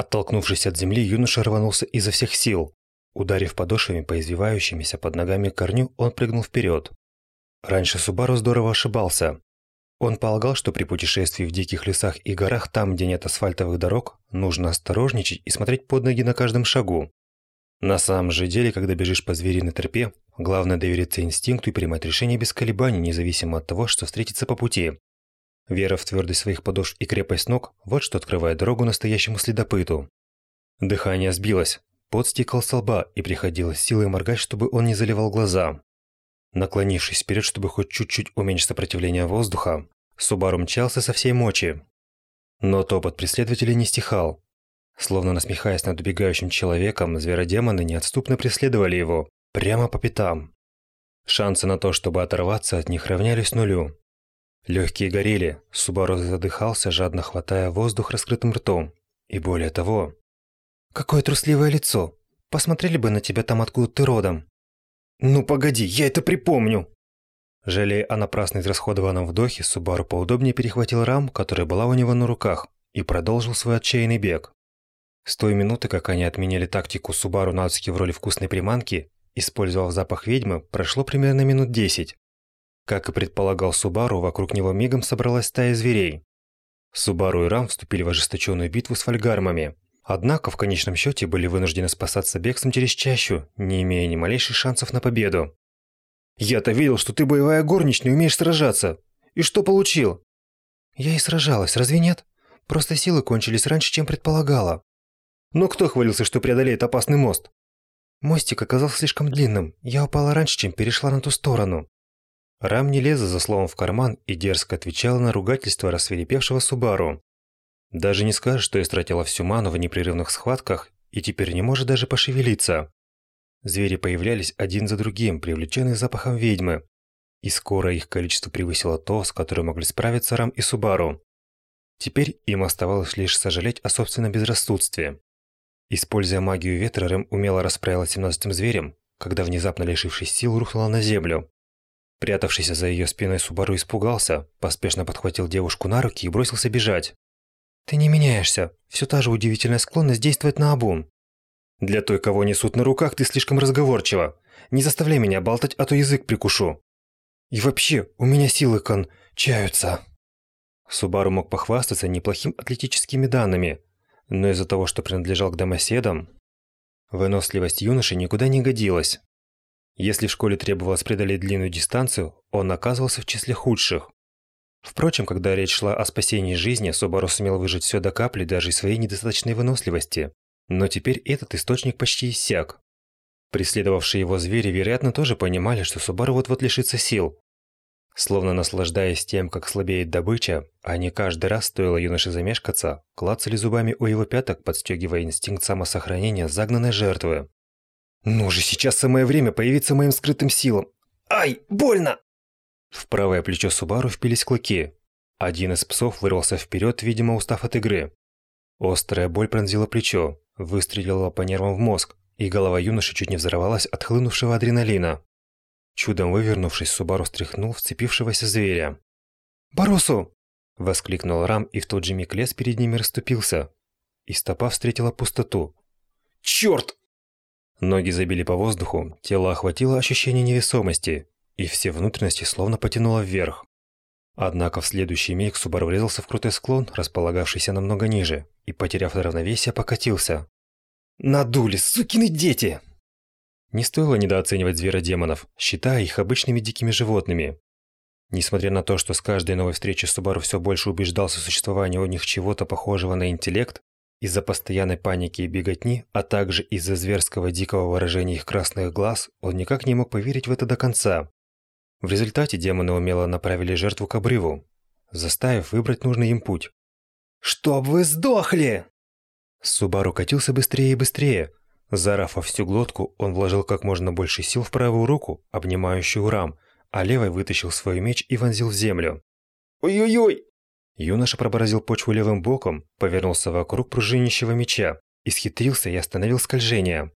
Оттолкнувшись от земли, юноша рванулся изо всех сил. Ударив подошвами по извивающимися под ногами корню, он прыгнул вперед. Раньше Субару здорово ошибался. Он полагал, что при путешествии в диких лесах и горах, там, где нет асфальтовых дорог, нужно осторожничать и смотреть под ноги на каждом шагу. На самом же деле, когда бежишь по звериной тропе, главное довериться инстинкту и принимать решения без колебаний, независимо от того, что встретится по пути. Вера в твердость своих подошв и крепость ног – вот что открывает дорогу настоящему следопыту. Дыхание сбилось, пот стекал с лба и приходилось силой моргать, чтобы он не заливал глаза. Наклонившись вперед, чтобы хоть чуть-чуть уменьшить сопротивление воздуха, Субару мчался со всей мочи. Но топот преследователей не стихал. Словно насмехаясь над убегающим человеком, зверодемоны неотступно преследовали его, прямо по пятам. Шансы на то, чтобы оторваться от них, равнялись нулю. Легкие горели, Субару задыхался, жадно хватая воздух раскрытым ртом. И более того... «Какое трусливое лицо! Посмотрели бы на тебя там, откуда ты родом!» «Ну погоди, я это припомню!» Жалея о напрасно израсходованном вдохе, Субару поудобнее перехватил рам, которая была у него на руках, и продолжил свой отчаянный бег. С той минуты, как они отменяли тактику Субару Нацуки в роли вкусной приманки, использовав запах ведьмы, прошло примерно минут десять. Как и предполагал Субару, вокруг него мигом собралась стая зверей. Субару и Рам вступили в ожесточенную битву с фольгармами, Однако в конечном счете были вынуждены спасаться бегством через чащу, не имея ни малейших шансов на победу. «Я-то видел, что ты боевая горничная, умеешь сражаться. И что получил?» «Я и сражалась, разве нет? Просто силы кончились раньше, чем предполагала». «Но кто хвалился, что преодолеет опасный мост?» «Мостик оказался слишком длинным. Я упала раньше, чем перешла на ту сторону». Рам не лезла за словом в карман и дерзко отвечала на ругательство рассверепевшего Субару. Даже не скажешь, что истратила всю ману в непрерывных схватках и теперь не может даже пошевелиться. Звери появлялись один за другим, привлеченные запахом ведьмы, и скоро их количество превысило то, с которым могли справиться Рам и Субару. Теперь им оставалось лишь сожалеть о собственном безрассудстве. Используя магию ветра, Рэм умело расправилась семнадцатым зверем, когда внезапно лишившись сил, рухнула на землю. Прятавшийся за ее спиной Субару испугался, поспешно подхватил девушку на руки и бросился бежать. Ты не меняешься. Все та же удивительная склонность действовать наобум. Для той, кого несут на руках, ты слишком разговорчива. Не заставляй меня болтать, а то язык прикушу. И вообще, у меня силы кончаются. Субару мог похвастаться неплохим атлетическими данными, но из-за того, что принадлежал к домоседам, выносливость юноши никуда не годилась. Если в школе требовалось преодолеть длинную дистанцию, он оказывался в числе худших. Впрочем, когда речь шла о спасении жизни, Собору сумел выжать все до капли даже из своей недостаточной выносливости. Но теперь этот источник почти иссяк. Преследовавшие его звери, вероятно, тоже понимали, что Субару вот-вот лишится сил. Словно наслаждаясь тем, как слабеет добыча, они каждый раз, стоило юноше замешкаться, клацали зубами у его пяток, подстегивая инстинкт самосохранения загнанной жертвы. «Ну же, сейчас самое время появиться моим скрытым силам! Ай, больно!» В правое плечо Субару впились клыки. Один из псов вырвался вперед, видимо, устав от игры. Острая боль пронзила плечо, выстрелила по нервам в мозг, и голова юноши чуть не взорвалась от хлынувшего адреналина. Чудом вывернувшись, Субару стряхнул вцепившегося зверя. «Барусу!» – воскликнул Рам, и в тот же миг лес перед ними расступился. И стопа встретила пустоту. «Чёрт!» Ноги забили по воздуху, тело охватило ощущение невесомости, и все внутренности словно потянуло вверх. Однако в следующий миг Субару врезался в крутой склон, располагавшийся намного ниже, и, потеряв равновесие, покатился. «Надули, сукины дети!» Не стоило недооценивать зверодемонов, считая их обычными дикими животными. Несмотря на то, что с каждой новой встречи Субару все больше убеждался в существовании у них чего-то похожего на интеллект, из-за постоянной паники и беготни, а также из-за зверского дикого выражения их красных глаз, он никак не мог поверить в это до конца. В результате демоны умело направили жертву к обрыву, заставив выбрать нужный им путь. «Чтоб вы сдохли!» Субару катился быстрее и быстрее. Зарав во всю глотку, он вложил как можно больше сил в правую руку, обнимающую рам, а левой вытащил свой меч и вонзил в землю. «Ой-ой-ой!» Юноша проборозил почву левым боком, повернулся вокруг пружинищего меча, исхитрился и остановил скольжение.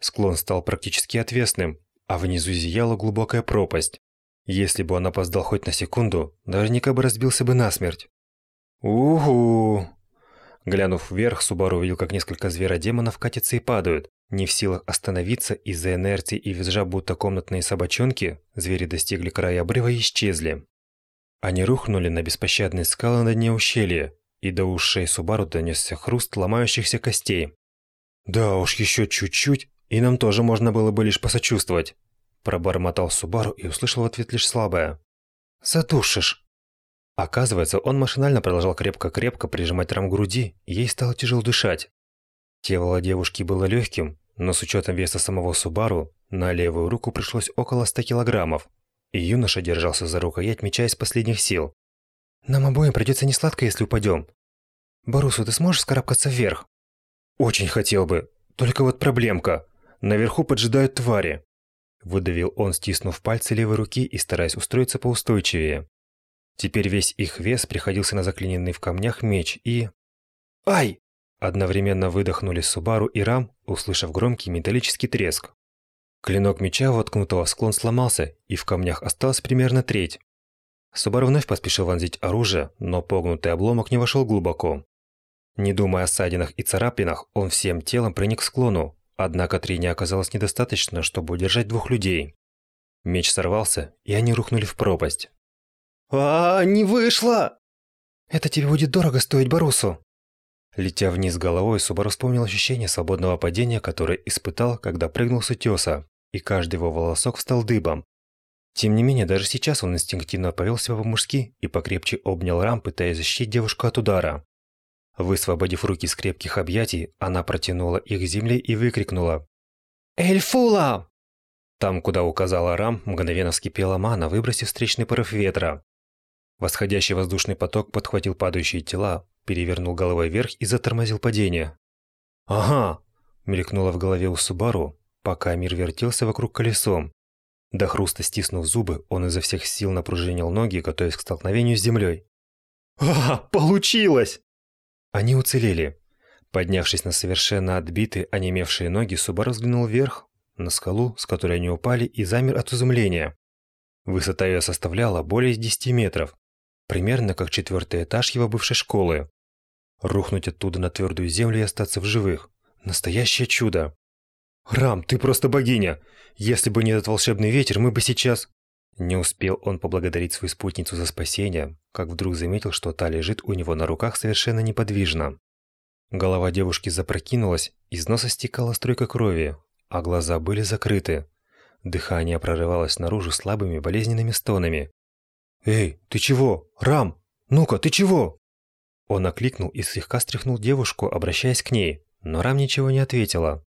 Склон стал практически отвесным, а внизу зияла глубокая пропасть. Если бы он опоздал хоть на секунду, наверняка бы разбился бы насмерть. Угу. Глянув вверх, Субару увидел, как несколько зверодемонов катятся и падают. Не в силах остановиться из-за инерции и визжа, будто комнатные собачонки, звери достигли края обрыва и исчезли. Они рухнули на беспощадные скалы на дне ущелья, и до ушей Субару донесся хруст ломающихся костей. «Да уж, еще чуть-чуть, и нам тоже можно было бы лишь посочувствовать», пробормотал Субару и услышал в ответ лишь слабое. «Задушишь!» Оказывается, он машинально продолжал крепко-крепко прижимать рам груди, и ей стало тяжело дышать. Тело девушки было легким, но с учетом веса самого Субару, на левую руку пришлось около 100 килограммов, юноша держался за рукоять меча из последних сил. «Нам обоим придется несладко, если упадем. Барусу, ты сможешь скарабкаться вверх?» «Очень хотел бы, только вот проблемка. Наверху поджидают твари». Выдавил он, стиснув пальцы левой руки и стараясь устроиться поустойчивее. Теперь весь их вес приходился на заклиненный в камнях меч и... «Ай!» Одновременно выдохнули Субару и Рам, услышав громкий металлический треск. Клинок меча, воткнутого в склон, сломался, и в камнях осталась примерно треть. Субару вновь поспешил вонзить оружие, но погнутый обломок не вошел глубоко. Не думая о ссадинах и царапинах, он всем телом проник к склону, однако трения оказалось недостаточно, чтобы удержать двух людей. Меч сорвался, и они рухнули в пропасть а, не вышло!» «Это тебе будет дорого стоить Барусу!» Летя вниз головой, Субару вспомнил ощущение свободного падения, которое испытал, когда прыгнул с утеса, и каждый его волосок встал дыбом. Тем не менее, даже сейчас он инстинктивно повел себя по-мужски и покрепче обнял Рам, пытаясь защитить девушку от удара. Высвободив руки из крепких объятий, она протянула их земле и выкрикнула «Эльфула!». Там, куда указала Рам, мгновенно вскипела мана, выбросив встречный порыв ветра. Восходящий воздушный поток подхватил падающие тела, перевернул головой вверх и затормозил падение. «Ага!» – мелькнуло в голове у Субару, пока мир вертелся вокруг колесом. До хруста стиснув зубы, он изо всех сил напружинил ноги, готовясь к столкновению с землей. «А, получилось!» Они уцелели. Поднявшись на совершенно отбитые, онемевшие ноги, Субару взглянул вверх, на скалу, с которой они упали, и замер от изумления. Высота ее составляла более 10 метров примерно как четвертый этаж его бывшей школы. Рухнуть оттуда на твердую землю и остаться в живых. Настоящее чудо. «Рам, ты просто богиня! Если бы не этот волшебный ветер, мы бы сейчас...» Не успел он поблагодарить свою спутницу за спасение, как вдруг заметил, что та лежит у него на руках совершенно неподвижно. Голова девушки запрокинулась, из носа стекала струйка крови, а глаза были закрыты. Дыхание прорывалось наружу слабыми болезненными стонами. «Эй, ты чего? Рам! Ну-ка, ты чего?» Он окликнул и слегка стряхнул девушку, обращаясь к ней, но Рам ничего не ответила.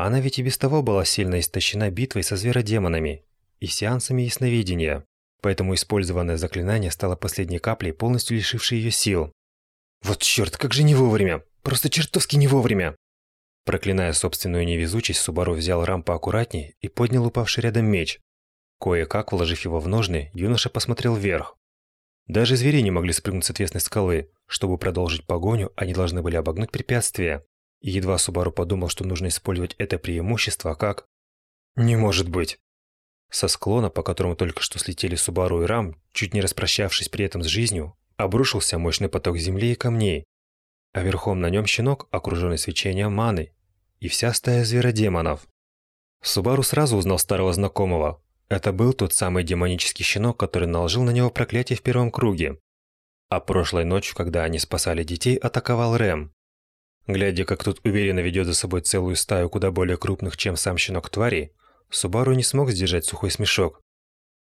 Она ведь и без того была сильно истощена битвой со зверодемонами и сеансами ясновидения, поэтому использованное заклинание стало последней каплей, полностью лишившей ее сил. «Вот черт, как же не вовремя! Просто чертовски не вовремя!» Проклиная собственную невезучесть, Субару взял Рам поаккуратней и поднял упавший рядом меч, Кое-как, вложив его в ножны, юноша посмотрел вверх. Даже звери не могли спрыгнуть с отвесной скалы. Чтобы продолжить погоню, они должны были обогнуть препятствие. И едва Субару подумал, что нужно использовать это преимущество, как... Не может быть! Со склона, по которому только что слетели Субару и Рам, чуть не распрощавшись при этом с жизнью, обрушился мощный поток земли и камней. А верхом на нем щенок, окруженный свечением маны, и вся стая зверодемонов. Субару сразу узнал старого знакомого, это был тот самый демонический щенок, который наложил на него проклятие в первом круге. А прошлой ночью, когда они спасали детей, атаковал Рэм. Глядя, как тут уверенно ведет за собой целую стаю куда более крупных, чем сам щенок тварей, Субару не смог сдержать сухой смешок.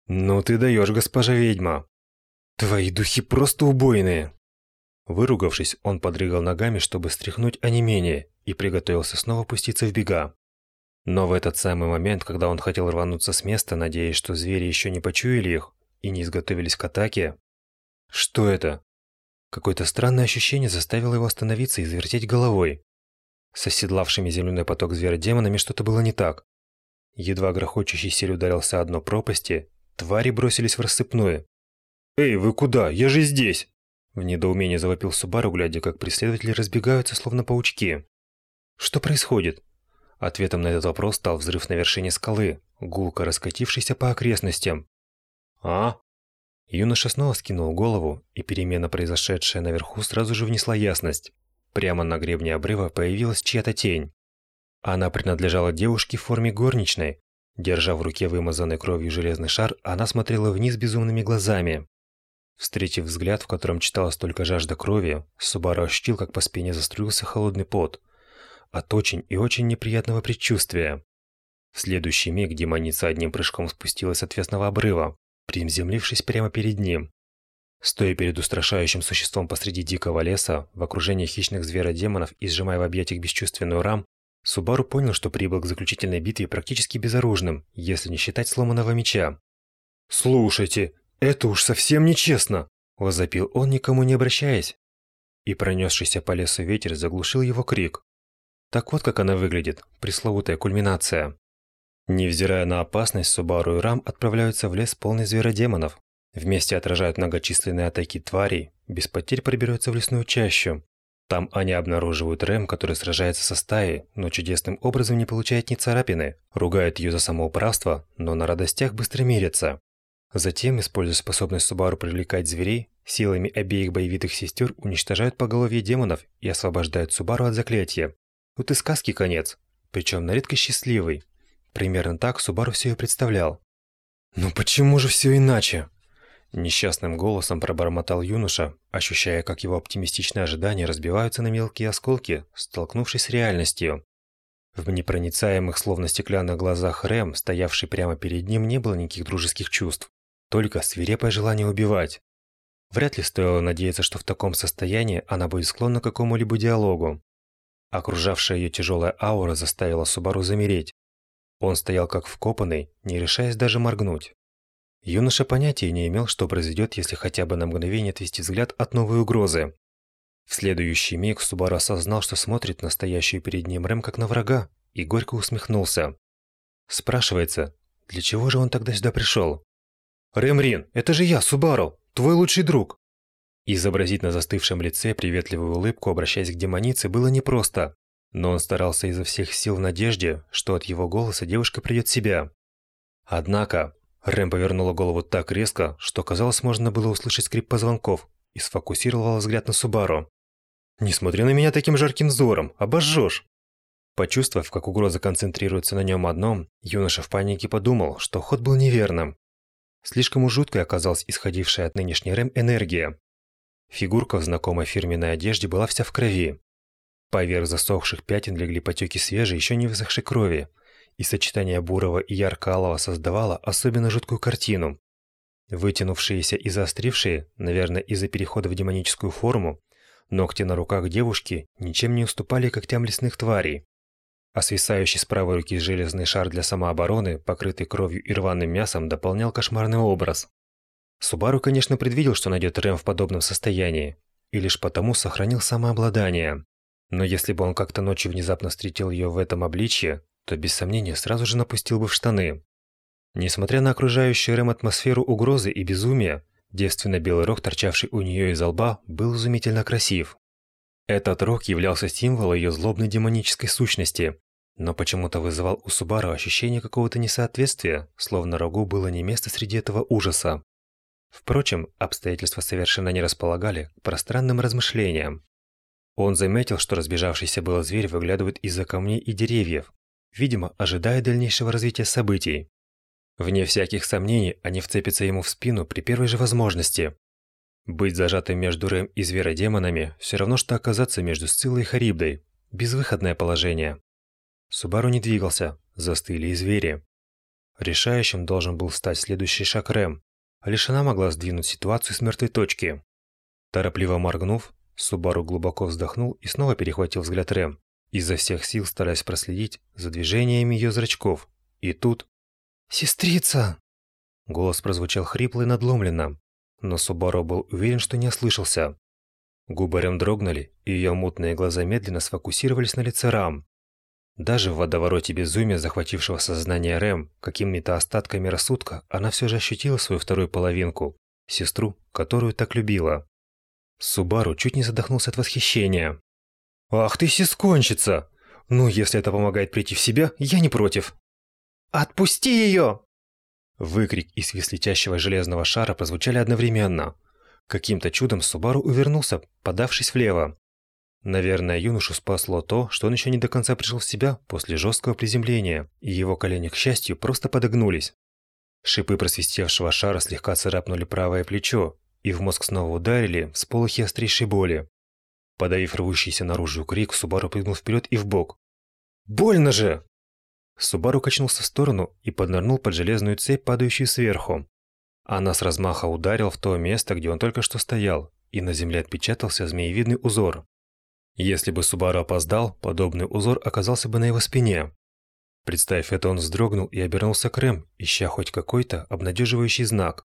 «Ну ты даешь, госпожа ведьма! Твои духи просто убойные!» Выругавшись, он подрыгал ногами, чтобы стряхнуть онемение, и приготовился снова пуститься в бега. Но в этот самый момент, когда он хотел рвануться с места, надеясь, что звери еще не почуяли их и не изготовились к атаке... Что это? Какое-то странное ощущение заставило его остановиться и завертеть головой. С оседлавшими земляной поток зверодемонами что-то было не так. Едва грохочущий сель ударился о дно пропасти, твари бросились в рассыпную. «Эй, вы куда? Я же здесь!» В недоумении завопил Субару, глядя, как преследователи разбегаются, словно паучки. «Что происходит?» Ответом на этот вопрос стал взрыв на вершине скалы, гулко раскатившийся по окрестностям. «А?» Юноша снова скинул голову, и перемена, произошедшая наверху, сразу же внесла ясность. Прямо на гребне обрыва появилась чья-то тень. Она принадлежала девушке в форме горничной. Держа в руке вымазанный кровью железный шар, она смотрела вниз безумными глазами. Встретив взгляд, в котором читалась только жажда крови, Субару ощутил, как по спине заструился холодный пот. От очень и очень неприятного предчувствия. В следующий миг демоница одним прыжком спустилась с отвесного обрыва, приземлившись прямо перед ним. Стоя перед устрашающим существом посреди дикого леса, в окружении хищных зверодемонов и сжимая в объятиях бесчувственную рам, Субару понял, что прибыл к заключительной битве практически безоружным, если не считать сломанного меча. «Слушайте, это уж совсем нечестно!» – возопил он, никому не обращаясь. И пронесшийся по лесу ветер заглушил его крик. Так вот как она выглядит, пресловутая кульминация. Невзирая на опасность, Субару и Рам отправляются в лес полный зверодемонов, Вместе отражают многочисленные атаки тварей, без потерь пробираются в лесную чащу. Там они обнаруживают Рэм, который сражается со стаей, но чудесным образом не получает ни царапины, ругает ее за самоуправство, но на радостях быстро мирятся. Затем, используя способность Субару привлекать зверей, силами обеих боевитых сестер уничтожают поголовье демонов и освобождают Субару от заклятия. Тут и сказки конец, причем на редкость счастливый. Примерно так Субару все и представлял. «Ну почему же все иначе?» Несчастным голосом пробормотал юноша, ощущая, как его оптимистичные ожидания разбиваются на мелкие осколки, столкнувшись с реальностью. В непроницаемых, словно стеклянных глазах Рэм, стоявший прямо перед ним, не было никаких дружеских чувств, только свирепое желание убивать. Вряд ли стоило надеяться, что в таком состоянии она будет склонна к какому-либо диалогу. Окружавшая ее тяжелая аура заставила Субару замереть. Он стоял как вкопанный, не решаясь даже моргнуть. Юноша понятия не имел, что произойдет, если хотя бы на мгновение отвести взгляд от новой угрозы. В следующий миг Субару осознал, что смотрит на стоящую перед ним Рэм как на врага, и горько усмехнулся. Спрашивается, для чего же он тогда сюда пришел? «Рэмрин, это же я, Субару, твой лучший друг!» Изобразить на застывшем лице приветливую улыбку, обращаясь к демонице, было непросто, но он старался изо всех сил в надежде, что от его голоса девушка придет в себя. Однако, Рэм повернула голову так резко, что казалось, можно было услышать скрип позвонков, и сфокусировала взгляд на Субару. «Не смотри на меня таким жарким взором, обожжешь!» Почувствовав, как угроза концентрируется на нем одном, юноша в панике подумал, что ход был неверным. Слишком уж жуткой оказалась исходившая от нынешней Рэм энергия. Фигурка в знакомой фирменной одежде была вся в крови. Поверх засохших пятен легли потеки свежей, еще не высохшей крови, и сочетание бурого и ярко-алого создавало особенно жуткую картину. Вытянувшиеся и заострившие, наверное, из-за перехода в демоническую форму, ногти на руках девушки ничем не уступали когтям лесных тварей. А свисающий с правой руки железный шар для самообороны, покрытый кровью и рваным мясом, дополнял кошмарный образ. Субару, конечно, предвидел, что найдет Рэм в подобном состоянии, и лишь потому сохранил самообладание. Но если бы он как-то ночью внезапно встретил ее в этом обличье, то без сомнения сразу же напустил бы в штаны. Несмотря на окружающую Рэм атмосферу угрозы и безумия, девственно-белый рог, торчавший у нее из лба, был изумительно красив. Этот рог являлся символом ее злобной демонической сущности, но почему-то вызывал у Субару ощущение какого-то несоответствия, словно рогу было не место среди этого ужаса. Впрочем, обстоятельства совершенно не располагали к пространным размышлениям. Он заметил, что разбежавшийся был зверь выглядывает из-за камней и деревьев, видимо, ожидая дальнейшего развития событий. Вне всяких сомнений, они вцепятся ему в спину при первой же возможности. Быть зажатым между Рэм и зверодемонами все равно, что оказаться между Сциллой и Харибдой. Безвыходное положение. Субару не двигался, застыли и звери. Решающим должен был стать следующий шаг Рэм, а лишь она могла сдвинуть ситуацию с мертвой точки. Торопливо моргнув, Субару глубоко вздохнул и снова перехватил взгляд Рэм изо всех сил стараясь проследить за движениями ее зрачков. И тут... «Сестрица!» Голос прозвучал хрипло и надломленно, но Субару был уверен, что не ослышался. Губы Рэм дрогнули, и ее мутные глаза медленно сфокусировались на лице Рам. Даже в водовороте безумия, захватившего сознание Рэм, какими-то остатками рассудка, она все же ощутила свою вторую половинку, сестру, которую так любила. Субару чуть не задохнулся от восхищения. «Ах ты сискончица! Ну, если это помогает прийти в себя, я не против!» «Отпусти ее!» Выкрик и свист летящего железного шара прозвучали одновременно. Каким-то чудом Субару увернулся, подавшись влево. Наверное, юношу спасло то, что он еще не до конца пришел в себя после жесткого приземления, и его колени, к счастью, просто подогнулись. Шипы просвистевшего шара слегка царапнули правое плечо, и в мозг снова ударили всполохи острейшей боли. Подавив рвущийся наружу крик, Субару прыгнул вперед и вбок. «Больно же!» Субару качнулся в сторону и поднырнул под железную цепь, падающую сверху. Она с размаха ударила в то место, где он только что стоял, и на земле отпечатался змеевидный узор. Если бы Субару опоздал, подобный узор оказался бы на его спине. Представив это, он вздрогнул и обернулся к Рэм, ища хоть какой-то обнадеживающий знак.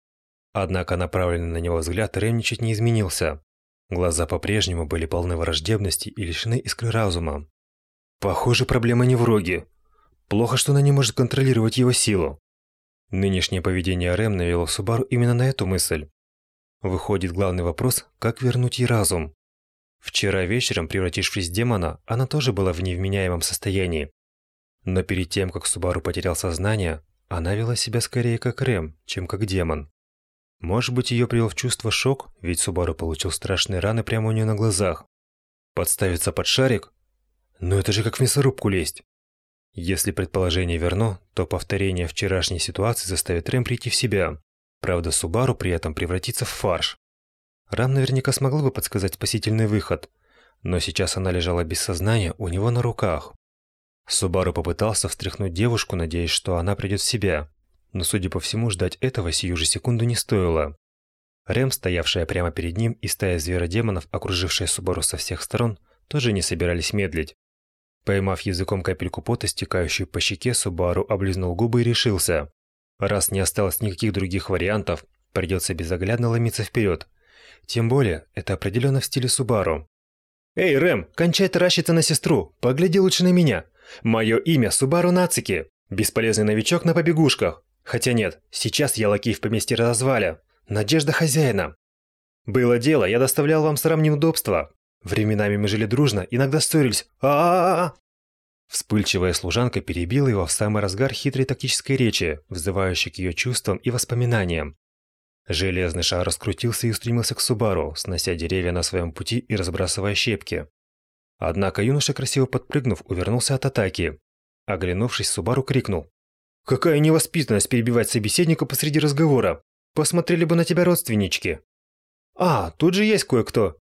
Однако направленный на него взгляд Рэм ничуть не изменился. Глаза по-прежнему были полны враждебности и лишены искры разума. Похоже, проблема не в Роге. Плохо, что она не может контролировать его силу. Нынешнее поведение Рэм навело Субару именно на эту мысль. Выходит главный вопрос, как вернуть ей разум. Вчера вечером, превратившись в демона, она тоже была в невменяемом состоянии. Но перед тем, как Субару потерял сознание, она вела себя скорее как Рэм, чем как демон. Может быть, ее привел в чувство шок, ведь Субару получил страшные раны прямо у нее на глазах. Подставиться под шарик? Но это же как в мясорубку лезть. Если предположение верно, то повторение вчерашней ситуации заставит Рэм прийти в себя. Правда, Субару при этом превратится в фарш. Рам наверняка смогла бы подсказать спасительный выход, но сейчас она лежала без сознания у него на руках. Субару попытался встряхнуть девушку, надеясь, что она придет в себя, но, судя по всему, ждать этого сию же секунду не стоило. Рэм, стоявшая прямо перед ним, и стая зверодемонов, окружившая Субару со всех сторон, тоже не собирались медлить. Поймав языком капельку пота, стекающую по щеке, Субару облизнул губы и решился. Раз не осталось никаких других вариантов, придется безоглядно ломиться вперед, тем более, это определенно в стиле Субару. «Эй, Рэм, кончай таращиться на сестру, погляди лучше на меня. Мое имя Субару Нацики, бесполезный новичок на побегушках. Хотя нет, сейчас я лакей в поместье разваля. Надежда хозяина. Было дело, я доставлял вам срам неудобства. Временами мы жили дружно, иногда ссорились. а а, -а, -а Вспыльчивая служанка перебила его в самый разгар хитрой тактической речи, взывающей к ее чувствам и воспоминаниям. Железный шар раскрутился и устремился к Субару, снося деревья на своем пути и разбрасывая щепки. Однако юноша, красиво подпрыгнув, увернулся от атаки. Оглянувшись, Субару крикнул. «Какая невоспитанность перебивать собеседника посреди разговора! Посмотрели бы на тебя родственнички!» «А, тут же есть кое-кто!»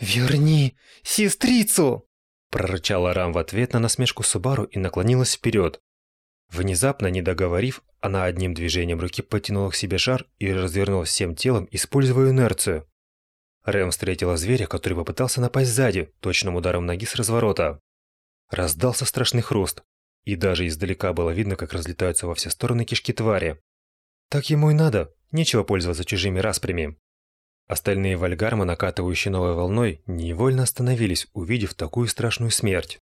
«Верни сестрицу!» Прорычала Рам в ответ на насмешку Субару и наклонилась вперед. Внезапно, не договорив, она одним движением руки потянула к себе шар и развернулась всем телом, используя инерцию. Рэм встретила зверя, который попытался напасть сзади, точным ударом ноги с разворота. Раздался страшный хруст, и даже издалека было видно, как разлетаются во все стороны кишки твари. Так ему и надо, нечего пользоваться чужими распрями. Остальные вальгармы, накатывающие новой волной, невольно остановились, увидев такую страшную смерть.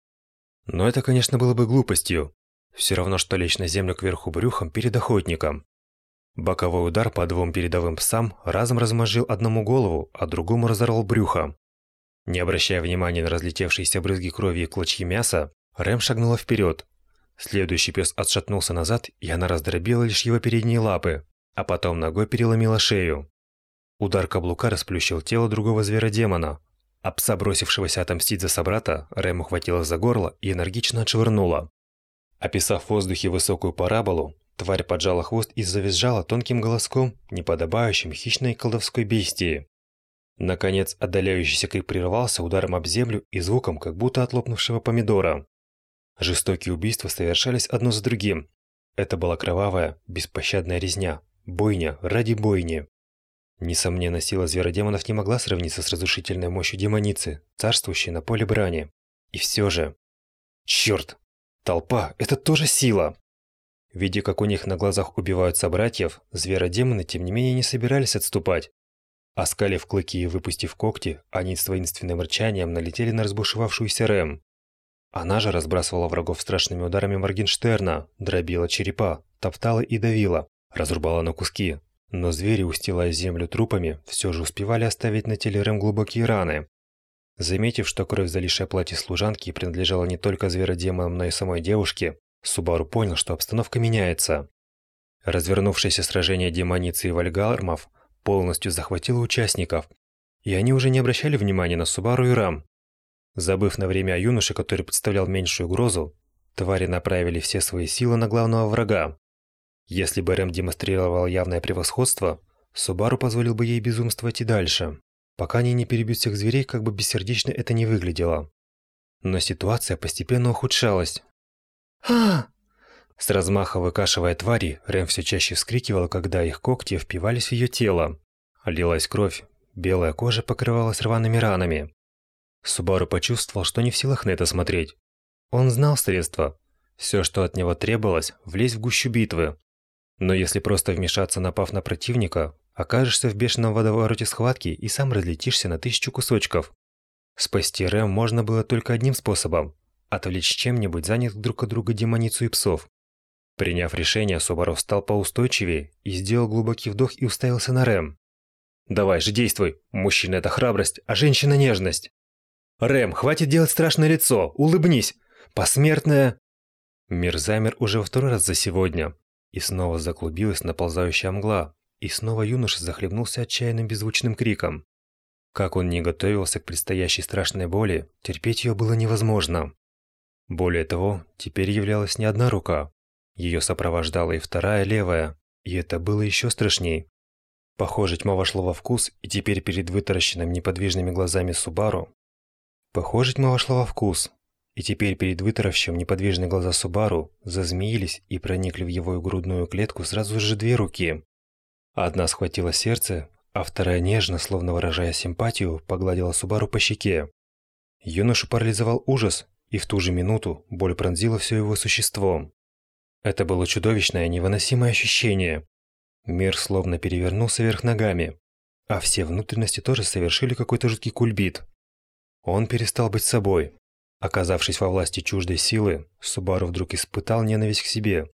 Но это, конечно, было бы глупостью. Все равно, что лечь на землю кверху брюхом перед охотником. Боковой удар по двум передовым псам разом размозжил одному голову, а другому разорвал брюхо. Не обращая внимания на разлетевшиеся брызги крови и клочки мяса, Рэм шагнула вперед. Следующий пес отшатнулся назад, и она раздробила лишь его передние лапы, а потом ногой переломила шею. Удар каблука расплющил тело другого зверодемона, а пса, бросившегося отомстить за собрата, Рэм ухватила за горло и энергично отшвырнула. Описав в воздухе высокую параболу, тварь поджала хвост и завизжала тонким голоском, неподобающим хищной колдовской бестии. Наконец, отдаляющийся крик прервался ударом об землю и звуком, как будто от лопнувшего помидора. Жестокие убийства совершались одно за другим. Это была кровавая, беспощадная резня, бойня ради бойни. Несомненно, сила зверодемонов не могла сравниться с разрушительной мощью демоницы, царствующей на поле брани. И все же... Черт! Толпа – это тоже сила. Видя, как у них на глазах убивают собратьев, зверодемоны, тем не менее, не собирались отступать. Оскалив клыки и выпустив когти, они с воинственным рычанием налетели на разбушевавшуюся Рэм. Она же разбрасывала врагов страшными ударами Моргенштерна, дробила черепа, топтала и давила, разрубала на куски. Но звери, устилая землю трупами, все же успевали оставить на теле Рэм глубокие раны, Заметив, что кровь, залившая платье служанки, принадлежала не только зверодемонам, но и самой девушке, Субару понял, что обстановка меняется. Развернувшееся сражение демоницы и вальгармов полностью захватило участников, и они уже не обращали внимания на Субару и Рам. Забыв на время о юноше, который представлял меньшую угрозу, твари направили все свои силы на главного врага. Если бы Рэм демонстрировал явное превосходство, Субару позволил бы ей безумствовать и дальше, пока они не перебьют всех зверей, как бы бессердечно это не выглядело. Но ситуация постепенно ухудшалась. а С размаха выкашивая твари, Рэм все чаще вскрикивал, когда их когти впивались в ее тело. Лилась кровь, белая кожа покрывалась рваными ранами. Субару почувствовал, что не в силах на это смотреть. Он знал средства. Все, что от него требовалось, влезть в гущу битвы. Но если просто вмешаться, напав на противника, окажешься в бешеном водовороте схватки и сам разлетишься на тысячу кусочков. Спасти Рэм можно было только одним способом – отвлечь чем-нибудь занятых друг от друга демоницу и псов. Приняв решение, Субаров встал поустойчивее и сделал глубокий вдох и уставился на Рэм. «Давай же действуй! Мужчина – это храбрость, а женщина – нежность!» «Рэм, хватит делать страшное лицо! Улыбнись! Посмертное...» Мир замер уже во второй раз за сегодня, и снова заклубилась наползающая мгла, и снова юноша захлебнулся отчаянным беззвучным криком. Как он не готовился к предстоящей страшной боли, терпеть ее было невозможно. Более того, теперь являлась не одна рука. Ее сопровождала и вторая левая, и это было еще страшней. Похоже, тьма вошла во вкус, и теперь перед вытаращенными неподвижными глазами Субару... Похоже, тьма вошла во вкус, и теперь перед вытаращенным неподвижные глаза Субару зазмеились и проникли в его грудную клетку сразу же две руки. Одна схватила сердце, а вторая нежно, словно выражая симпатию, погладила Субару по щеке. Юношу парализовал ужас, и в ту же минуту боль пронзила все его существо. Это было чудовищное, невыносимое ощущение. Мир словно перевернулся вверх ногами, а все внутренности тоже совершили какой-то жуткий кульбит. Он перестал быть собой. Оказавшись во власти чуждой силы, Субару вдруг испытал ненависть к себе,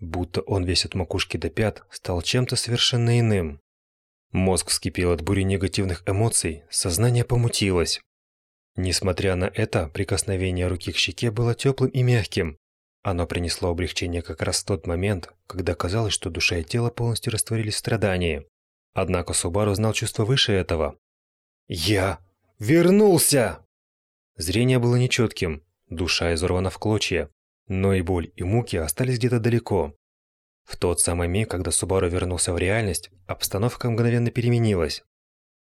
будто он весь от макушки до пят стал чем-то совершенно иным. Мозг вскипел от бури негативных эмоций, сознание помутилось. Несмотря на это, прикосновение руки к щеке было теплым и мягким. Оно принесло облегчение как раз в тот момент, когда казалось, что душа и тело полностью растворились в страдании. Однако Субару знал чувство выше этого. «Я вернулся!» Зрение было нечетким, душа изорвана в клочья, но и боль, и муки остались где-то далеко. В тот самый миг, когда Субару вернулся в реальность, обстановка мгновенно переменилась.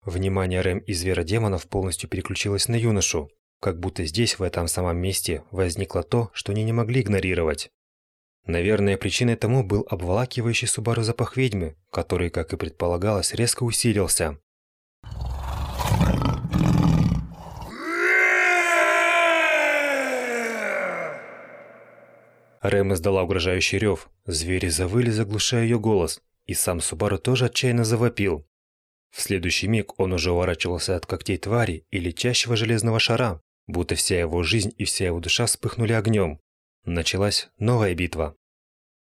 Внимание Рэм и зверодемонов полностью переключилось на юношу, как будто здесь, в этом самом месте, возникло то, что они не могли игнорировать. Наверное, причиной тому был обволакивающий Субару запах ведьмы, который, как и предполагалось, резко усилился. Рэм издала угрожающий рев. Звери завыли, заглушая ее голос. И сам Субару тоже отчаянно завопил. В следующий миг он уже уворачивался от когтей твари и летящего железного шара, будто вся его жизнь и вся его душа вспыхнули огнем. Началась новая битва.